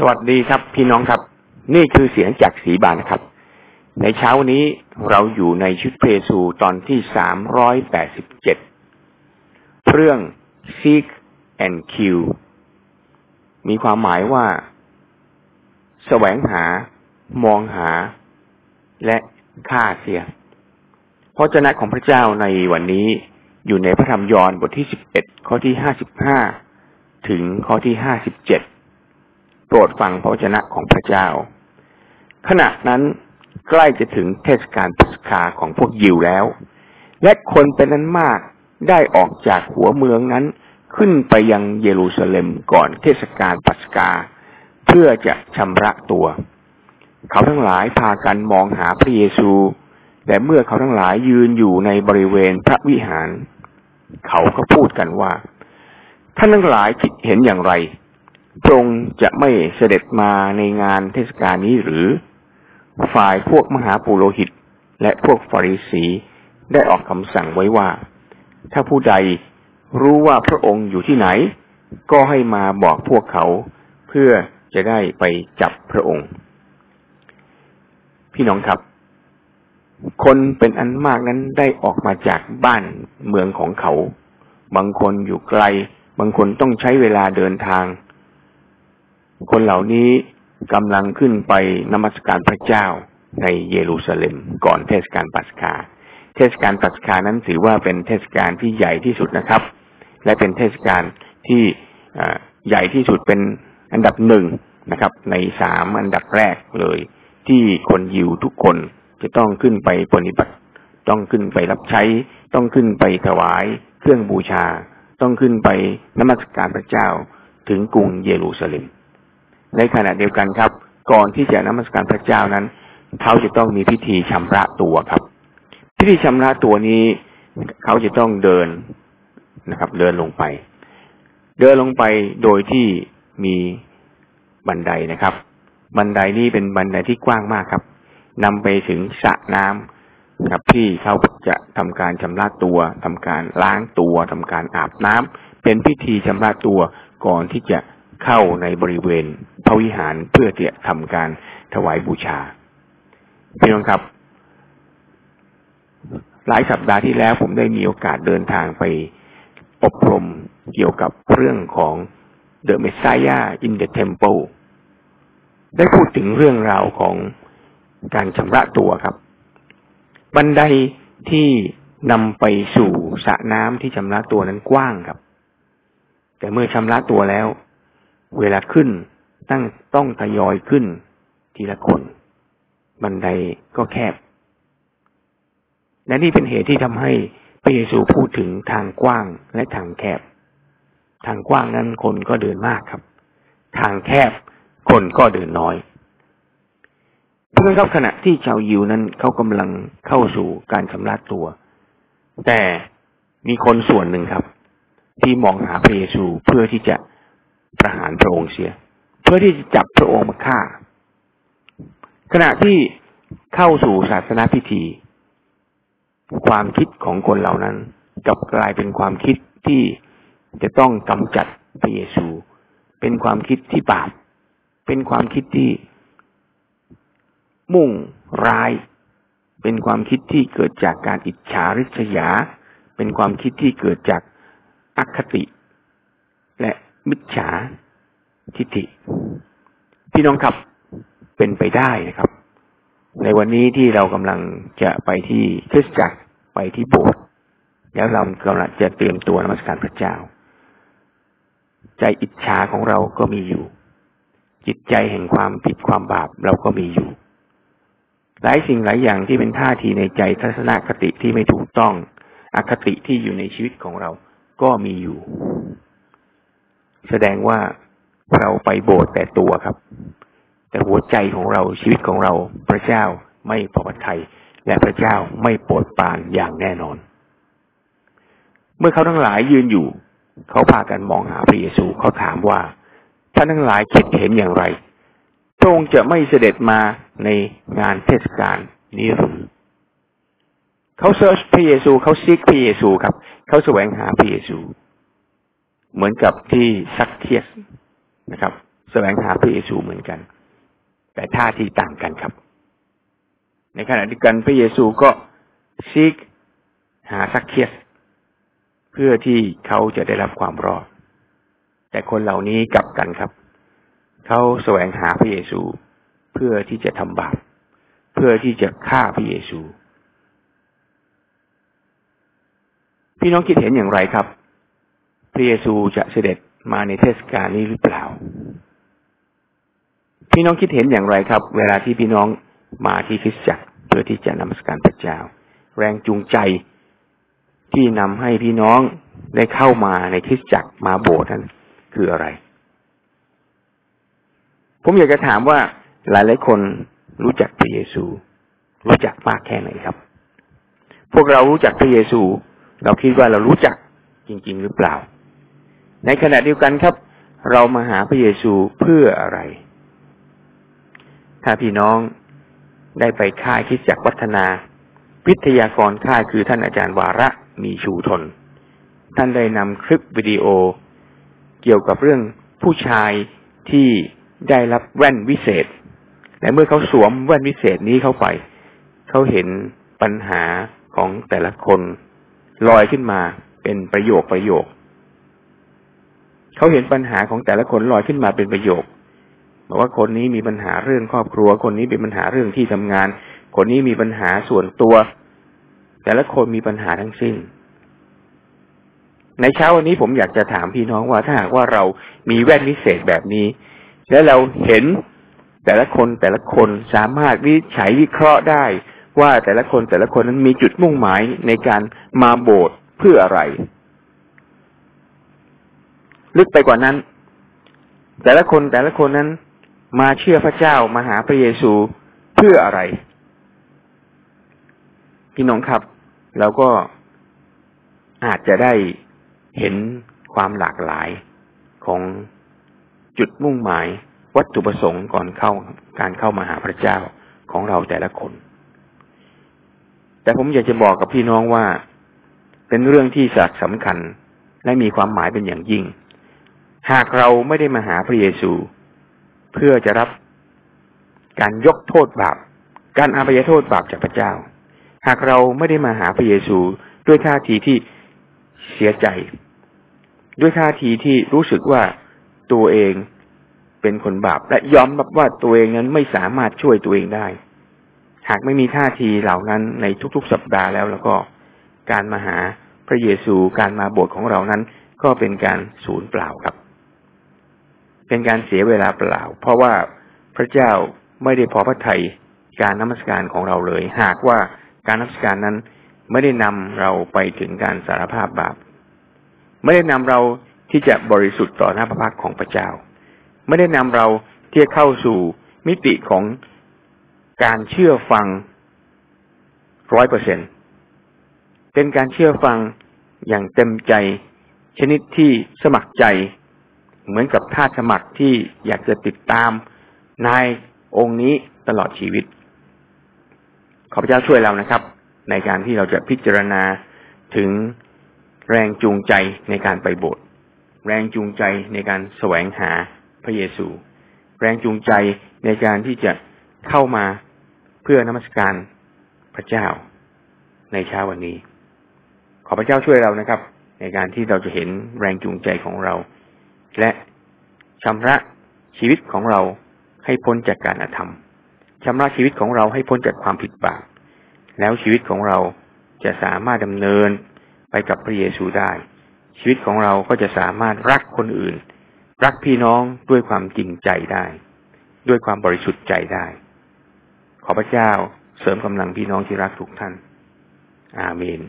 สวัสดีครับ พี่น้องครับ นี่คือเสียงจากสีบานครับ ในเช้านี้เราอยู่ในชุดเพซูตอนที่สามร้อยแปดสิบเจ็ดเรื่อง seek and kill มีความหมายว่าแสวงหา มองหา และฆ่าเสียพระเจ้าของพระเจ้าในวันนี้อยู่ในพระธรรมยอห์นบทที่สิบเอ็ดข้อที่ห้าสิบห้าถึงข้อที่ห้าสิบเจ็ด โปรดฟังพระวจนะของพระเจ้า ขณะนั้นใกล้จะถึงเทศกาลปัสกาของพวกยิวแล้ว และคนเป็นนั้นมากได้ออกจากหัวเมืองนั้นขึ้นไปยังเยรูซาเล็มก่อนเทศกาลปัสกา เพื่อจะชำระตัว เขาทั้งหลายพากันมองหาพระเยซูและเมื่อเขาทั้งหลายยืนอยู่ในบริเวณพระวิหาร เขาก็พูดกันว่า ท่านทั้งหลายคิดเห็นอย่างไร พระองค์จะไม่เสด็จมาในงานเทศกาลนี้หรือ ฝ่ายพวกมหาปุโรหิต และพวกฟาริสีได้ออกคำสั่งไว้ว่า ถ้าผู้ใดรู้ว่าพระองค์อยู่ที่ไหน ก็ให้มาบอกพวกเขา เพื่อจะได้ไปจับพระองค์ พี่น้องครับ คนเป็นอันมากนั้นได้ออกมาจากบ้านเมืองของเขา บางคนอยู่ไกล บางคนต้องใช้เวลาเดินทาง คนเหล่านี้กำลังขึ้นไปนมัสการพระเจ้าในเยรูซาเล็มก่อนเทศกาลปัสกา เทศกาลปัสกานั้นถือว่าเป็นเทศกาลที่ใหญ่ที่สุดนะครับ และเป็นเทศกาลที่ใหญ่ที่สุดเป็นอันดับหนึ่งนะครับ ในสามอันดับแรกเลย ที่คนยิวทุกคนจะต้องขึ้นไปปฏิบัติ ต้องขึ้นไปรับใช้ ต้องขึ้นไปถวายเครื่องบูชา ต้องขึ้นไปนมัสการพระเจ้าถึงกรุงเยรูซาเล็ม ในขณะเดียวกันครับ ก่อนที่จะนมัสการพระเจ้านั้นเขาจะต้องมีพิธีชำระตัวครับ พิธีชำระตัวนี้เขาจะต้องเดินนะครับ เดินลงไป เดินลงไปโดยที่มีบันไดนะครับ บันไดนี้เป็นบันไดที่กว้างมากครับนำไปถึงสระน้ำนะครับที่เขาจะทำการชำระตัวทำการล้างตัวทำการอาบน้ำเป็นพิธีชำระตัวก่อนที่จะเข้าในบริเวณ พระวิหารเพื่อที่จะทำการถวายบูชาพี่น้องครับ หลายสัปดาห์ที่แล้วผมได้มีโอกาสเดินทางไปอบรมเกี่ยวกับเรื่องของ The Messiah in the Temple ได้พูดถึงเรื่องราวของการชำระตัวครับ บันไดที่นำไปสู่สระน้ำที่ชำระตัวนั้นกว้างครับ แต่เมื่อชำระตัวแล้ว เวลาขึ้น ตั้งต้องทยอยขึ้นทีละคน บันไดก็แคบ และนี่เป็นเหตุที่ทำให้พระเยซูพูดถึงทางกว้างและทางแคบ ทางกว้างนั้นคนก็เดินมากครับ ทางแคบคนก็เดินน้อยเพื่อนครับขณะที่ชาวยิวนั้นเขากำลังเข้าสู่การชำระตัว แต่มีคนส่วนหนึ่งครับ ที่มองหาพระเยซูเพื่อที่จะประหารพระองค์เสีย พื่อที่จะจับพระองค์มาฆ่า ขณะที่เข้าสู่ศาสนาพิธี ความคิดของคนเหล่านั้นกลับกลายเป็นความคิดที่จะต้องกำจัดพระเยซู เป็นความคิดที่บาป เป็นความคิดที่มุ่งร้าย เป็นความคิดที่เกิดจากการอิจฉาริษยา เป็นความคิดที่เกิดจากอคติ และมิจฉา ทิฏฐิพี่น้องครับเป็นไปได้นะครับ ในวันนี้ที่เรากำลังจะไปที่คริสตจักรไปที่โบสถ์แล้วเรากำลังจะเตรียมตัวนมัสการพระเจ้า ใจอิจฉาของเราก็มีอยู่ จิตใจแห่งความผิดความบาปเราก็มีอยู่ หลายสิ่งหลายอย่างที่เป็นท่าทีในใจทัศนคติที่ไม่ถูกต้อง อคติที่อยู่ในชีวิตของเราก็มีอยู่ แสดงว่า เราไปโบสถ์แต่ตัวครับ แต่หัวใจของเราชีวิตของเราพระเจ้าไม่พอพระทัยและพระเจ้าไม่โปรดปรานอย่างแน่นอน เมื่อเขาทั้งหลายยืนอยู่ เขาพากันมองหาพระเยซูเขาถามว่าท่านทั้งหลายคิดเห็นอย่างไรพระองค์จะไม่เสด็จมาในงานเทศกาลนี้หรือเขาเซิร์ชพระเยซูเขาซิกพระเยซูครับ เขาแสวงหาพระเยซู เหมือนกับที่ซักเทียส นะครับแสวงหาพระเยซูเหมือนกัน แต่ท่าทีต่างกันครับ ในขณะเดียวกันพระเยซูก็ซีกหาสักเคียสเพื่อที่เขาจะได้รับความรอด แต่คนเหล่านี้กลับกันครับ เขาแสวงหาพระเยซูเพื่อที่จะทำบาปเพื่อที่จะฆ่าพระเยซู พี่น้องคิดเห็นอย่างไรครับ พระเยซูจะเสด็จ มาในเทศกาลนี้หรือเปล่า พี่น้องคิดเห็นอย่างไรครับ เวลาที่พี่น้องมาที่คริสตจักรเพื่อที่จะนมัสการพระเจ้า แรงจูงใจที่นำให้พี่น้องได้เข้ามาในคริสตจักรมาโบสถ์นั้นคืออะไร ผมอยากจะถามว่าหลายหลายคนรู้จักพระเยซู รู้จักมากแค่ไหนครับ พวกเรารู้จักพระเยซู เราคิดว่าเรารู้จักจริง ๆ หรือเปล่า ในขณะเดียวกันครับ เรามาหาพระเยซูเพื่ออะไร ถ้าพี่น้องได้ไปค่ายคิดจักวัฒนาวิทยากรค่ายคือท่านอาจารย์วาระมีชูทน ท่านได้นำคลิปวิดีโอ เกี่ยวกับเรื่องผู้ชายที่ได้รับแว่นวิเศษ และเมื่อเขาสวมแว่นวิเศษนี้เข้าไป เขาเห็นปัญหาของแต่ละคน ลอยขึ้นมาเป็นประโยคประโยค เขาเห็นปัญหาของแต่ละคนลอยขึ้นมาเป็นประโยค บอกว่าคนนี้มีปัญหาเรื่องครอบครัว คนนี้มีปัญหาเรื่องที่ทำงาน คนนี้มีปัญหาส่วนตัว แต่ละคนมีปัญหาทั้งสิ้น ในเช้าวันนี้ผมอยากจะถามพี่น้องว่าถ้าหากว่าเรามีแว่นวิเศษแบบนี้ และเราเห็นแต่ละคนแต่ละคนสามารถวิจัยวิเคราะห์ได้ ว่าแต่ละคนแต่ละคนนั้นมีจุดมุ่งหมายในการมาโบสถ์เพื่ออะไร ลึกไปกว่านั้น แต่ละคนแต่ละคนนั้น มาเชื่อพระเจ้ามาหาพระเยซูเพื่ออะไร พี่น้องครับเราก็อาจจะได้เห็นความหลากหลายของจุดมุ่งหมายวัตถุประสงค์ก่อนเข้าการเข้ามาหาพระเจ้าของเราแต่ละคน แต่ผมอยากจะบอกกับพี่น้องว่า เป็นเรื่องที่สักสำคัญและมีความหมายเป็นอย่างยิ่ง หากเราไม่ได้มาหาพระเยซู เพื่อจะรับการยกโทษบาป การอาภัยโทษบาปจากพระเจ้า หากเราไม่ได้มาหาพระเยซูด้วยท่าทีที่เสียใจ ด้วยท่าทีที่รู้สึกว่าตัวเองเป็นคนบาป และยอมรับว่าตัวเองนั้นไม่สามารถช่วยตัวเองได้ หากไม่มีท่าทีเหล่านั้นในทุกๆ สัปดาห์แล้วแล้วก็การมาหาพระเยซูการมาโบสถ์ของเรานั้น ก็เป็นการสูญเปล่าครับ เป็นการเสียเวลาเปล่า เพราะว่าพระเจ้าไม่ได้พอพระทัยการนมัสการของเราเลย หากว่าการนมัสการนั้นไม่ได้นำเราไปถึงการสารภาพบาป ไม่ได้นำเราที่จะบริสุทธิ์ต่อหน้าพระพักของพระเจ้า ไม่ได้นำเราที่จะเข้าสู่มิติของการเชื่อฟังร้อยเปอร์เซ็นเป็นการเชื่อฟังอย่างเต็มใจ ชนิดที่สมัครใจ เหมือนกับท่าสมัครที่อยากจะติดตามนายองค์นี้ตลอดชีวิต ขอพระเจ้าช่วยเรานะครับ ในการที่เราจะพิจารณาถึงแรงจูงใจในการไปโบสถ์แรงจูงใจในการแสวงหาพระเยซู แรงจูงใจในการที่จะเข้ามาเพื่อนมัสการพระเจ้าในเช้าวันนี้ ขอพระเจ้าช่วยเรานะครับ ในการที่เราจะเห็นแรงจูงใจของเรา และชำระชีวิตของเราให้พ้นจากการอธรรมชำระชีวิตของเราให้พ้นจากความผิดบาปแล้วชีวิตของเราจะสามารถดำเนินไปกับพระเยซูได้ ชีวิตของเราก็จะสามารถรักคนอื่น รักพี่น้องด้วยความจริงใจได้ ด้วยความบริสุทธิ์ใจได้ ขอพระเจ้าเสริมกำลังพี่น้องที่รักทุกท่าน อาเมน